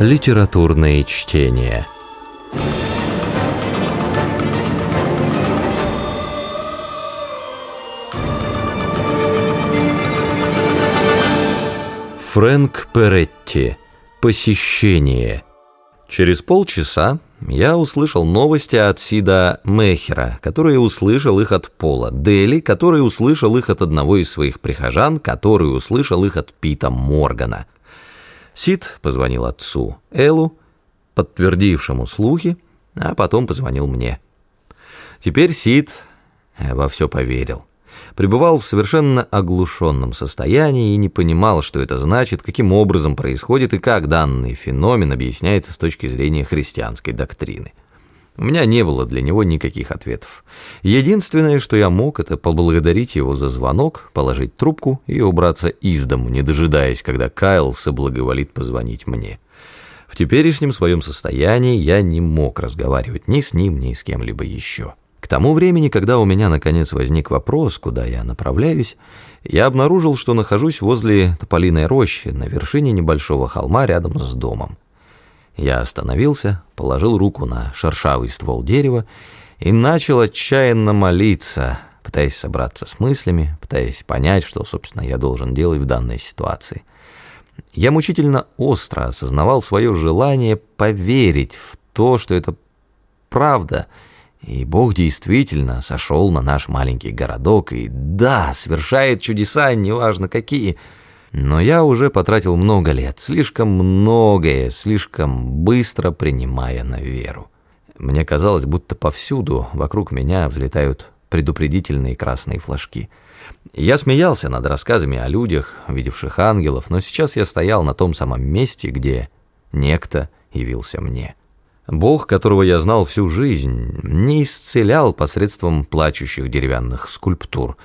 Литературные чтения. Фрэнк Перетти. Посещение. Через полчаса я услышал новости от Сида Мехера, который услышал их от Пола Дели, который услышал их от одного из своих прихожан, который услышал их от Пита Моргана. Сид позвонил отцу Элу, подтвердившему слухи, а потом позвонил мне. Теперь Сид во все поверил пребывал в совершенно оглушенном состоянии и не понимал, что это значит, каким образом происходит и как данный феномен объясняется с точки зрения христианской доктрины. У меня не было для него никаких ответов. Единственное, что я мог, это поблагодарить его за звонок, положить трубку и убраться из дому, не дожидаясь, когда Кайл соблаговолит позвонить мне. В теперешнем своем состоянии я не мог разговаривать ни с ним, ни с кем-либо еще. К тому времени, когда у меня наконец возник вопрос, куда я направляюсь, я обнаружил, что нахожусь возле тополиной рощи на вершине небольшого холма рядом с домом. Я остановился, положил руку на шершавый ствол дерева и начал отчаянно молиться, пытаясь собраться с мыслями, пытаясь понять, что, собственно, я должен делать в данной ситуации. Я мучительно остро осознавал свое желание поверить в то, что это правда — и Бог действительно сошел на наш маленький городок и, да, совершает чудеса, неважно какие. Но я уже потратил много лет, слишком многое, слишком быстро принимая на веру. Мне казалось, будто повсюду вокруг меня взлетают предупредительные красные флажки. Я смеялся над рассказами о людях, видевших ангелов, но сейчас я стоял на том самом месте, где некто явился мне. Бог, которого я знал всю жизнь, не исцелял посредством плачущих деревянных скульптур,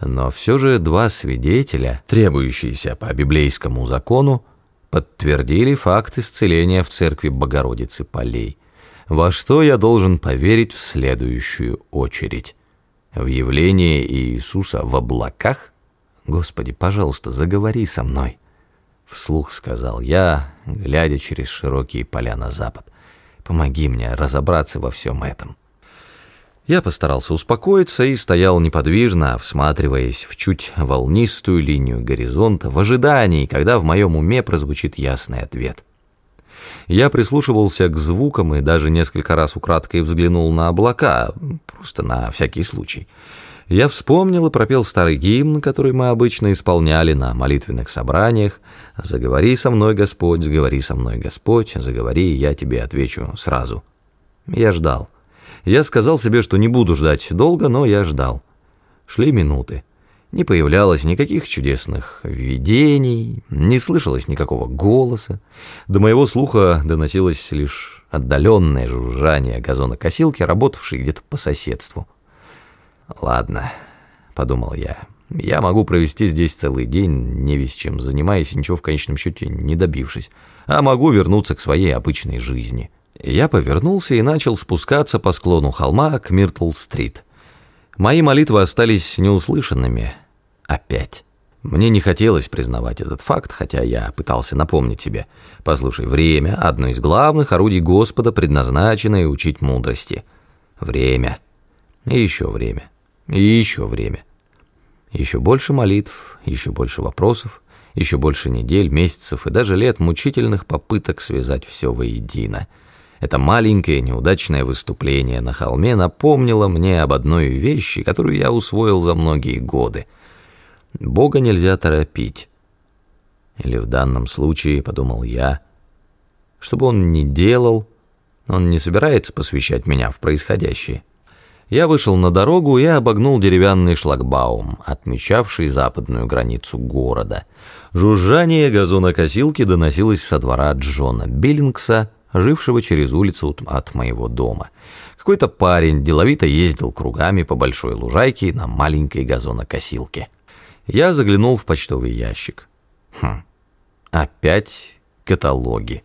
но все же два свидетеля, требующиеся по библейскому закону, подтвердили факт исцеления в церкви Богородицы Полей. Во что я должен поверить в следующую очередь? В явление Иисуса в облаках? Господи, пожалуйста, заговори со мной. Вслух сказал я, глядя через широкие поля на запад. Помоги мне разобраться во всем этом». Я постарался успокоиться и стоял неподвижно, всматриваясь в чуть волнистую линию горизонта, в ожидании, когда в моем уме прозвучит ясный ответ. Я прислушивался к звукам и даже несколько раз украдкой взглянул на облака, просто на всякий случай. Я вспомнил и пропел старый гимн, который мы обычно исполняли на молитвенных собраниях. «Заговори со мной, Господь, заговори со мной, Господь, заговори, я тебе отвечу сразу». Я ждал. Я сказал себе, что не буду ждать долго, но я ждал. Шли минуты. Не появлялось никаких чудесных видений, не слышалось никакого голоса. До моего слуха доносилось лишь отдаленное жужжание газонокосилки, работавшей где-то по соседству. «Ладно», — подумал я, — «я могу провести здесь целый день, не весь чем занимаясь, ничего в конечном счете не добившись, а могу вернуться к своей обычной жизни». Я повернулся и начал спускаться по склону холма к Миртл-стрит. Мои молитвы остались неуслышанными. Опять. Мне не хотелось признавать этот факт, хотя я пытался напомнить себе. Послушай, время — одно из главных орудий Господа, предназначенное учить мудрости. Время. И еще время. И еще время. Еще больше молитв, еще больше вопросов, еще больше недель, месяцев и даже лет мучительных попыток связать все воедино. Это маленькое неудачное выступление на холме напомнило мне об одной вещи, которую я усвоил за многие годы. Бога нельзя торопить. Или в данном случае, подумал я, чтобы он не делал, он не собирается посвящать меня в происходящее. Я вышел на дорогу и обогнул деревянный шлагбаум, отмечавший западную границу города. Жужжание газонокосилки доносилось со двора Джона Биллингса, жившего через улицу от моего дома. Какой-то парень деловито ездил кругами по большой лужайке на маленькой газонокосилке. Я заглянул в почтовый ящик. Хм, опять каталоги.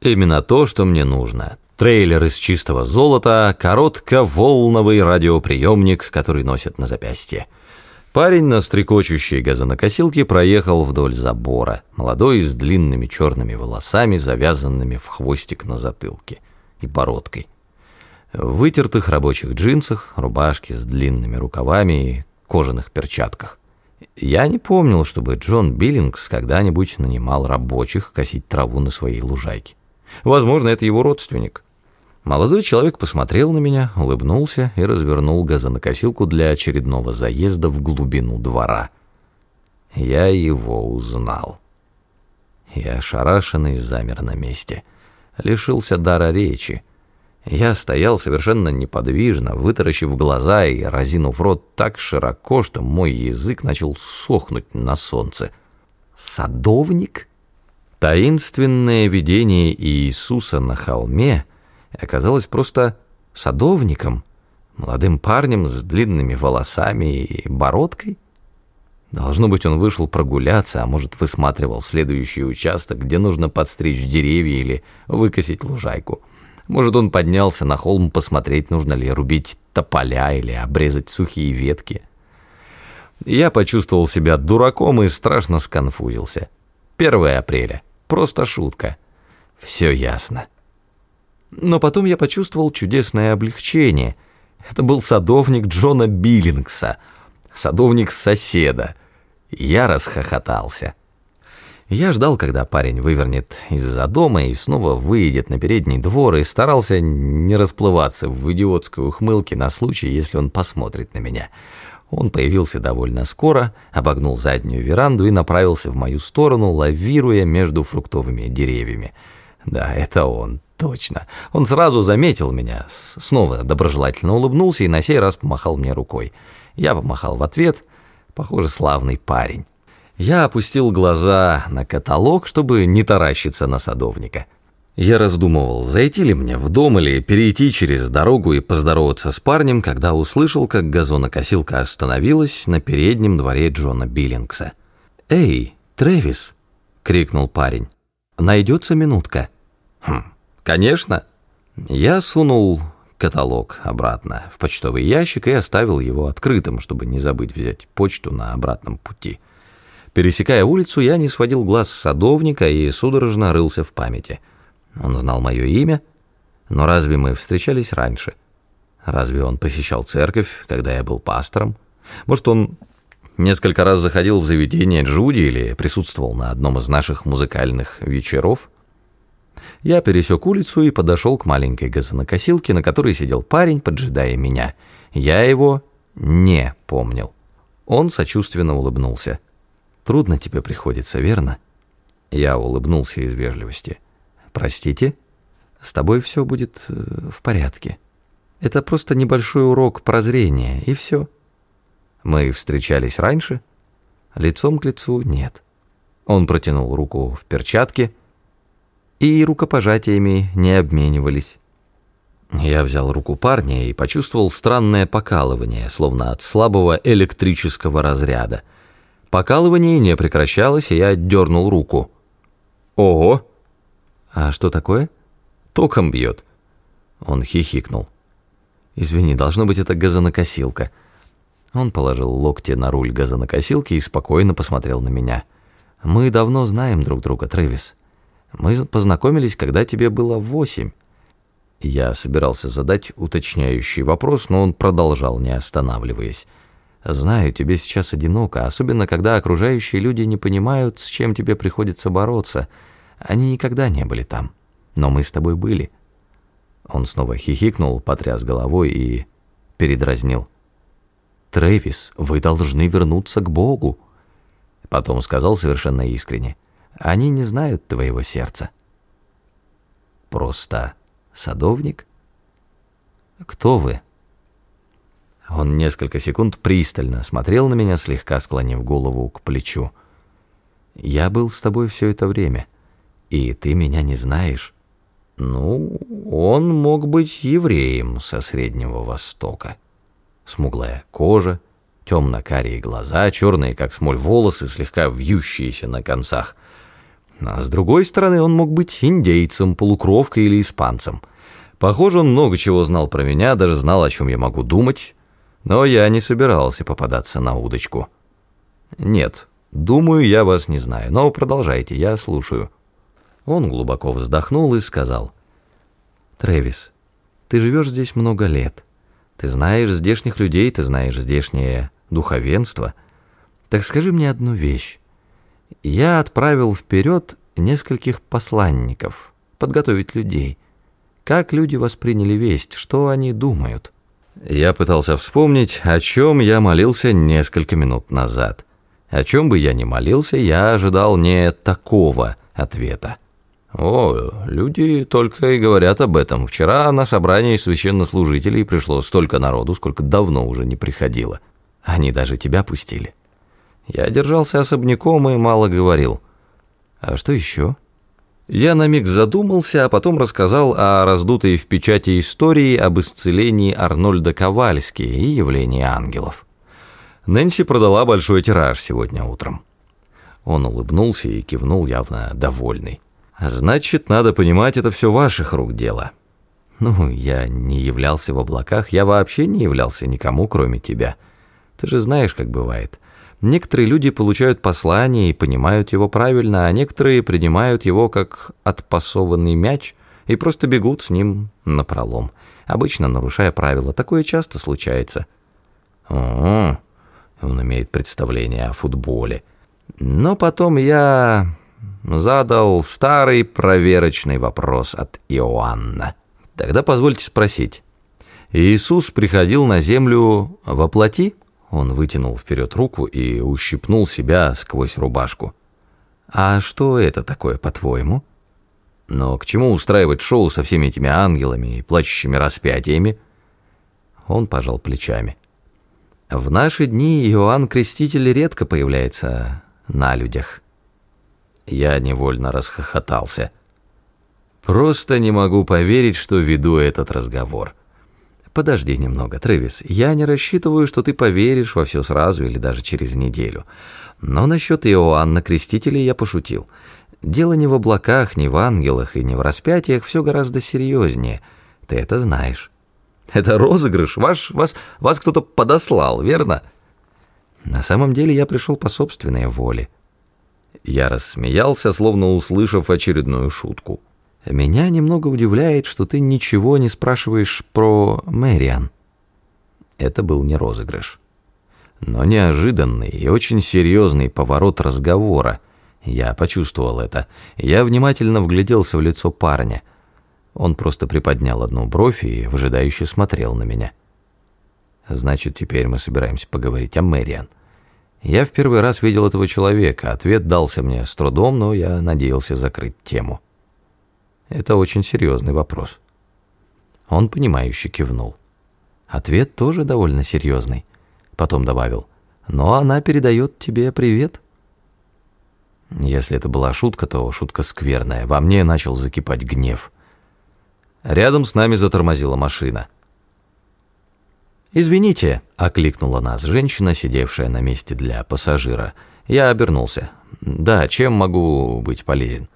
Именно то, что мне нужно трейлер из чистого золота, коротковолновый радиоприемник, который носят на запястье. Парень на стрекочущей газонокосилке проехал вдоль забора, молодой с длинными черными волосами, завязанными в хвостик на затылке и бородкой. В вытертых рабочих джинсах, рубашке с длинными рукавами и кожаных перчатках. Я не помнил, чтобы Джон Биллингс когда-нибудь нанимал рабочих косить траву на своей лужайке. Возможно, это его родственник. Молодой человек посмотрел на меня, улыбнулся и развернул газонокосилку для очередного заезда в глубину двора. Я его узнал. Я ошарашенный замер на месте. Лишился дара речи. Я стоял совершенно неподвижно, вытаращив глаза и разинув рот так широко, что мой язык начал сохнуть на солнце. «Садовник?» Таинственное видение Иисуса на холме оказалось просто садовником, молодым парнем с длинными волосами и бородкой. Должно быть, он вышел прогуляться, а может, высматривал следующий участок, где нужно подстричь деревья или выкосить лужайку. Может, он поднялся на холм посмотреть, нужно ли рубить тополя или обрезать сухие ветки. Я почувствовал себя дураком и страшно сконфузился. 1 апреля. Просто шутка. Все ясно. Но потом я почувствовал чудесное облегчение. Это был садовник Джона Биллингса, садовник соседа. Я расхохотался. Я ждал, когда парень вывернет из-за дома и снова выйдет на передний двор и старался не расплываться в идиотской ухмылке на случай, если он посмотрит на меня. Он появился довольно скоро, обогнул заднюю веранду и направился в мою сторону, лавируя между фруктовыми деревьями. Да, это он, точно. Он сразу заметил меня, снова доброжелательно улыбнулся и на сей раз помахал мне рукой. Я помахал в ответ. Похоже, славный парень. Я опустил глаза на каталог, чтобы не таращиться на садовника. Я раздумывал, зайти ли мне в дом или перейти через дорогу и поздороваться с парнем, когда услышал, как газонокосилка остановилась на переднем дворе Джона Биллингса. «Эй, Трэвис!» — крикнул парень. «Найдется минутка?» «Хм, конечно!» Я сунул каталог обратно в почтовый ящик и оставил его открытым, чтобы не забыть взять почту на обратном пути. Пересекая улицу, я не сводил глаз с садовника и судорожно рылся в памяти. Он знал мое имя, но разве мы встречались раньше? Разве он посещал церковь, когда я был пастором? Может, он несколько раз заходил в заведение Джуди или присутствовал на одном из наших музыкальных вечеров? Я пересек улицу и подошел к маленькой газонокосилке, на которой сидел парень, поджидая меня. Я его не помнил. Он сочувственно улыбнулся. Трудно тебе приходится, верно?» Я улыбнулся из вежливости. «Простите, с тобой все будет э, в порядке. Это просто небольшой урок прозрения, и все. Мы встречались раньше? Лицом к лицу нет». Он протянул руку в перчатке, и рукопожатиями не обменивались. Я взял руку парня и почувствовал странное покалывание, словно от слабого электрического разряда – Покалывание не прекращалось, и я дернул руку. «Ого!» «А что такое?» «Током бьет». Он хихикнул. «Извини, должно быть, это газонокосилка». Он положил локти на руль газонокосилки и спокойно посмотрел на меня. «Мы давно знаем друг друга, Трэвис. Мы познакомились, когда тебе было восемь». Я собирался задать уточняющий вопрос, но он продолжал, не останавливаясь. Знаю, тебе сейчас одиноко, особенно когда окружающие люди не понимают, с чем тебе приходится бороться. Они никогда не были там. Но мы с тобой были. Он снова хихикнул, потряс головой и передразнил. «Трэвис, вы должны вернуться к Богу». Потом сказал совершенно искренне. «Они не знают твоего сердца». «Просто садовник?» «Кто вы?» Он несколько секунд пристально смотрел на меня, слегка склонив голову к плечу. «Я был с тобой все это время, и ты меня не знаешь». «Ну, он мог быть евреем со Среднего Востока. Смуглая кожа, темно-карие глаза, черные, как смоль, волосы, слегка вьющиеся на концах. А с другой стороны, он мог быть индейцем, полукровкой или испанцем. Похоже, он много чего знал про меня, даже знал, о чем я могу думать» Но я не собирался попадаться на удочку. Нет, думаю, я вас не знаю, но продолжайте, я слушаю. Он глубоко вздохнул и сказал. Трэвис, ты живешь здесь много лет. Ты знаешь здешних людей, ты знаешь здешнее духовенство. Так скажи мне одну вещь. Я отправил вперед нескольких посланников подготовить людей. Как люди восприняли весть, что они думают? Я пытался вспомнить, о чем я молился несколько минут назад. О чем бы я ни молился, я ожидал не такого ответа. О, люди только и говорят об этом. Вчера на собрании священнослужителей пришло столько народу, сколько давно уже не приходило. Они даже тебя пустили. Я держался особняком и мало говорил. А что еще? Я на миг задумался, а потом рассказал о раздутой в печати истории об исцелении Арнольда Ковальски и явлении ангелов. Нэнси продала большой тираж сегодня утром. Он улыбнулся и кивнул, явно довольный. «Значит, надо понимать, это все ваших рук дело». «Ну, я не являлся в облаках, я вообще не являлся никому, кроме тебя». Ты же знаешь, как бывает. Некоторые люди получают послание и понимают его правильно, а некоторые принимают его как отпасованный мяч и просто бегут с ним напролом, обычно нарушая правила. Такое часто случается. О, он имеет представление о футболе. Но потом я задал старый проверочный вопрос от Иоанна. Тогда позвольте спросить. Иисус приходил на землю во плоти? Он вытянул вперед руку и ущипнул себя сквозь рубашку. «А что это такое, по-твоему?» «Но к чему устраивать шоу со всеми этими ангелами и плачущими распятиями?» Он пожал плечами. «В наши дни Иоанн Креститель редко появляется на людях». Я невольно расхохотался. «Просто не могу поверить, что веду этот разговор». Подожди немного, Трэвис. Я не рассчитываю, что ты поверишь во все сразу или даже через неделю. Но насчет Иоанна Крестителя я пошутил. Дело не в облаках, не в ангелах и не в распятиях, все гораздо серьезнее. Ты это знаешь. Это розыгрыш. Ваш, вас, вас кто-то подослал, верно? На самом деле я пришел по собственной воле. Я рассмеялся, словно услышав очередную шутку. Меня немного удивляет, что ты ничего не спрашиваешь про Мэриан. Это был не розыгрыш. Но неожиданный и очень серьезный поворот разговора. Я почувствовал это. Я внимательно вгляделся в лицо парня. Он просто приподнял одну бровь и выжидающе смотрел на меня. Значит, теперь мы собираемся поговорить о Мэриан. Я в первый раз видел этого человека. Ответ дался мне с трудом, но я надеялся закрыть тему. Это очень серьезный вопрос. Он понимающе кивнул. Ответ тоже довольно серьезный. Потом добавил, но она передает тебе привет. Если это была шутка, то шутка скверная. Во мне начал закипать гнев. Рядом с нами затормозила машина. «Извините», — окликнула нас женщина, сидевшая на месте для пассажира. Я обернулся. «Да, чем могу быть полезен?»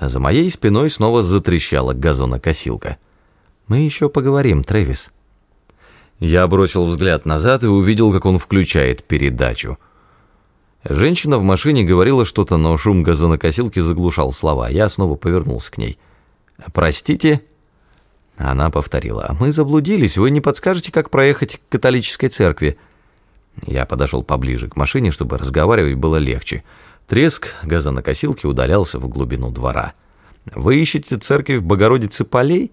За моей спиной снова затрещала газонокосилка. «Мы еще поговорим, Трэвис». Я бросил взгляд назад и увидел, как он включает передачу. Женщина в машине говорила что-то, но шум газонокосилки заглушал слова. Я снова повернулся к ней. «Простите?» Она повторила. «Мы заблудились. Вы не подскажете, как проехать к католической церкви?» Я подошел поближе к машине, чтобы разговаривать было легче. Треск газонокосилки удалялся в глубину двора. «Вы ищете церковь Богородицы Полей?»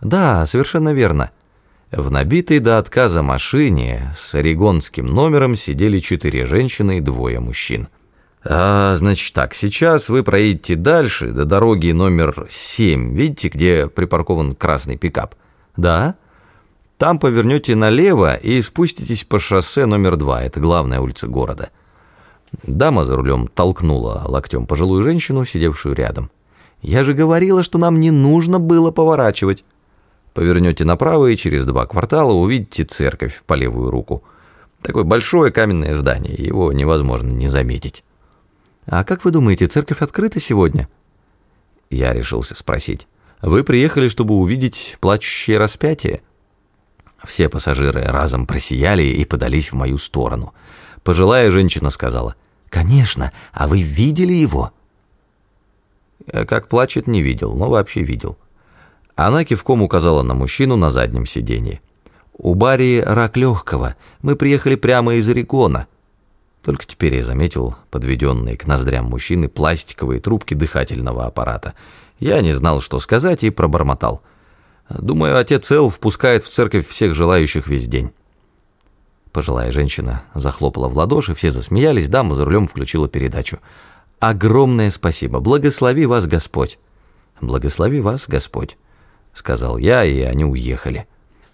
«Да, совершенно верно». В набитой до отказа машине с орегонским номером сидели четыре женщины и двое мужчин. А, значит так, сейчас вы проедете дальше, до дороги номер 7, видите, где припаркован красный пикап? Да. Там повернете налево и спуститесь по шоссе номер 2, это главная улица города. Дама за рулем толкнула локтем пожилую женщину, сидевшую рядом. «Я же говорила, что нам не нужно было поворачивать». Повернете направо и через два квартала увидите церковь по левую руку. Такое большое каменное здание, его невозможно не заметить. «А как вы думаете, церковь открыта сегодня?» Я решился спросить. «Вы приехали, чтобы увидеть плачущее распятие?» Все пассажиры разом просияли и подались в мою сторону. Пожилая женщина сказала, «Конечно, а вы видели его?» Э, как плачет, не видел, но вообще видел. Она кивком указала на мужчину на заднем сиденье. «У Барри рак легкого. Мы приехали прямо из Орегона». Только теперь я заметил подведенные к ноздрям мужчины пластиковые трубки дыхательного аппарата. Я не знал, что сказать, и пробормотал. «Думаю, отец Эл впускает в церковь всех желающих весь день». Пожилая женщина захлопала в ладоши, все засмеялись, дама за рулем включила передачу. «Огромное спасибо! Благослови вас Господь!» «Благослови вас Господь!» — сказал я, и они уехали.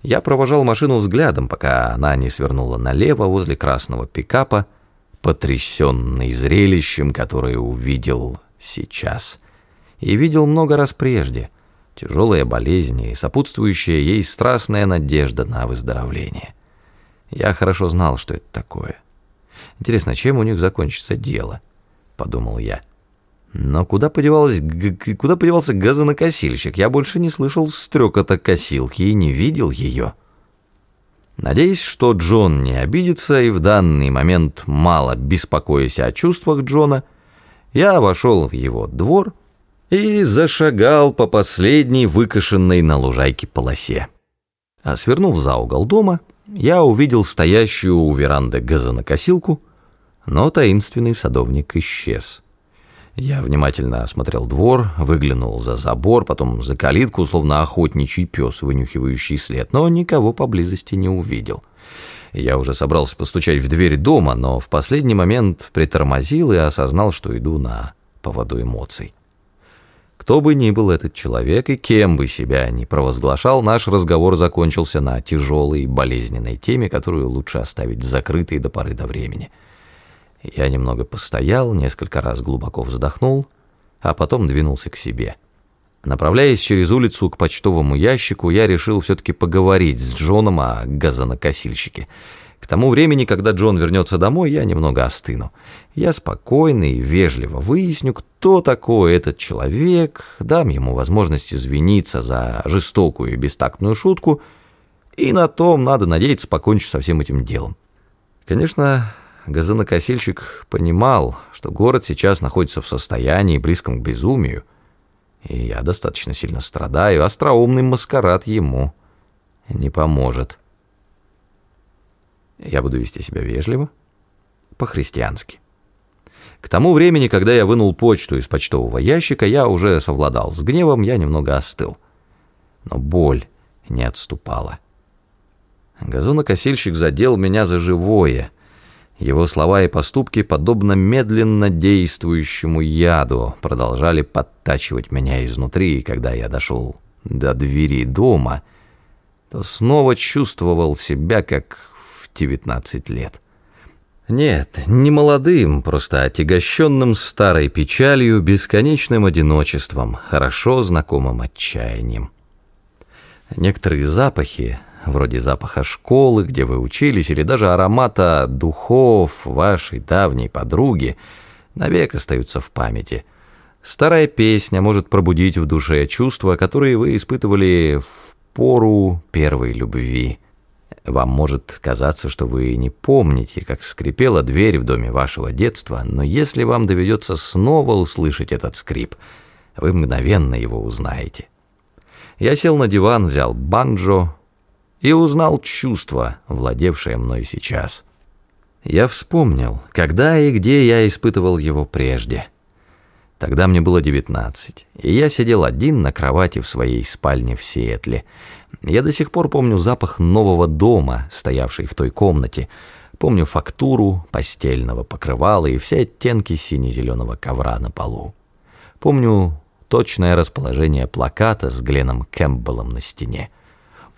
Я провожал машину взглядом, пока она не свернула налево возле красного пикапа, потрясенный зрелищем, которое увидел сейчас. И видел много раз прежде. Тяжелые болезни и сопутствующая ей страстная надежда на выздоровление. Я хорошо знал, что это такое. Интересно, чем у них закончится дело? — подумал я. Но куда, подевалась, куда подевался газонокосильщик? Я больше не слышал стрекота косилки и не видел ее. Надеясь, что Джон не обидится, и в данный момент мало беспокоясь о чувствах Джона, я вошел в его двор и зашагал по последней выкошенной на лужайке полосе. А свернув за угол дома, я увидел стоящую у веранды газонокосилку, но таинственный садовник исчез. Я внимательно осмотрел двор, выглянул за забор, потом за калитку, словно охотничий пес, вынюхивающий след, но никого поблизости не увидел. Я уже собрался постучать в дверь дома, но в последний момент притормозил и осознал, что иду на поводу эмоций. Кто бы ни был этот человек и кем бы себя ни провозглашал, наш разговор закончился на тяжелой и болезненной теме, которую лучше оставить закрытой до поры до времени — я немного постоял, несколько раз глубоко вздохнул, а потом двинулся к себе. Направляясь через улицу к почтовому ящику, я решил все-таки поговорить с Джоном о газонокосильщике. К тому времени, когда Джон вернется домой, я немного остыну. Я спокойно и вежливо выясню, кто такой этот человек, дам ему возможность извиниться за жестокую и бестактную шутку, и на том, надо надеяться, покончить со всем этим делом. Конечно, газонокосильщик понимал, что город сейчас находится в состоянии, близком к безумию, и я достаточно сильно страдаю, остроумный маскарад ему не поможет. Я буду вести себя вежливо, по-христиански. К тому времени, когда я вынул почту из почтового ящика, я уже совладал с гневом, я немного остыл. Но боль не отступала. Газонокосильщик задел меня за живое — его слова и поступки, подобно медленно действующему яду, продолжали подтачивать меня изнутри, и когда я дошел до двери дома, то снова чувствовал себя как 19 лет. Нет, не молодым, просто отягощенным старой печалью, бесконечным одиночеством, хорошо знакомым отчаянием. Некоторые запахи, вроде запаха школы, где вы учились, или даже аромата духов вашей давней подруги, навек остаются в памяти. Старая песня может пробудить в душе чувства, которые вы испытывали в пору первой любви. Вам может казаться, что вы не помните, как скрипела дверь в доме вашего детства, но если вам доведется снова услышать этот скрип, вы мгновенно его узнаете. Я сел на диван, взял банджо, и узнал чувство, владевшее мной сейчас. Я вспомнил, когда и где я испытывал его прежде. Тогда мне было девятнадцать, и я сидел один на кровати в своей спальне в Сиэтле. Я до сих пор помню запах нового дома, стоявший в той комнате, помню фактуру постельного покрывала и все оттенки сине-зеленого ковра на полу. Помню точное расположение плаката с Гленом Кэмпбеллом на стене.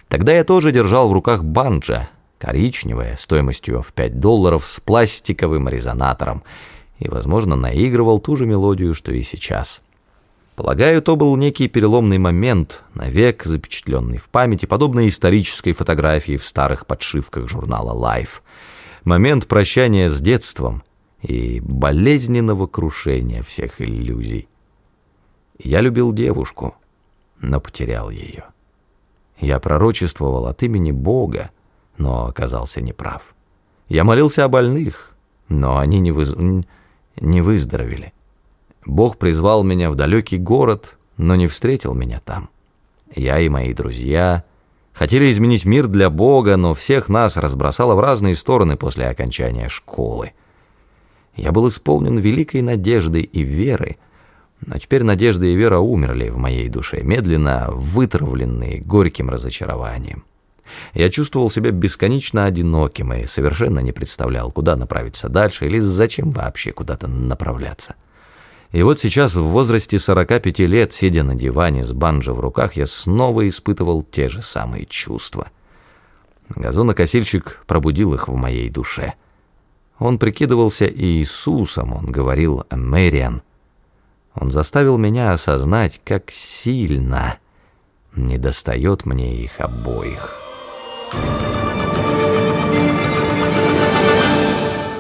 Тогда я тоже держал в руках банджа, коричневое, стоимостью в 5 долларов, с пластиковым резонатором, и, возможно, наигрывал ту же мелодию, что и сейчас. Полагаю, то был некий переломный момент, навек запечатленный в памяти, подобно исторической фотографии в старых подшивках журнала Life. Момент прощания с детством и болезненного крушения всех иллюзий. Я любил девушку, но потерял ее. Я пророчествовал от имени Бога, но оказался неправ. Я молился о больных, но они не, выз... не выздоровели. Бог призвал меня в далекий город, но не встретил меня там. Я и мои друзья хотели изменить мир для Бога, но всех нас разбросало в разные стороны после окончания школы. Я был исполнен великой надежды и веры, но теперь надежда и вера умерли в моей душе, медленно вытравленные горьким разочарованием. Я чувствовал себя бесконечно одиноким и совершенно не представлял, куда направиться дальше или зачем вообще куда-то направляться. И вот сейчас в возрасте 45 лет, сидя на диване с банджо в руках, я снова испытывал те же самые чувства. Газонокосильщик пробудил их в моей душе. Он прикидывался Иисусом, он говорил «Мэриан». Он заставил меня осознать, как сильно недостает мне их обоих.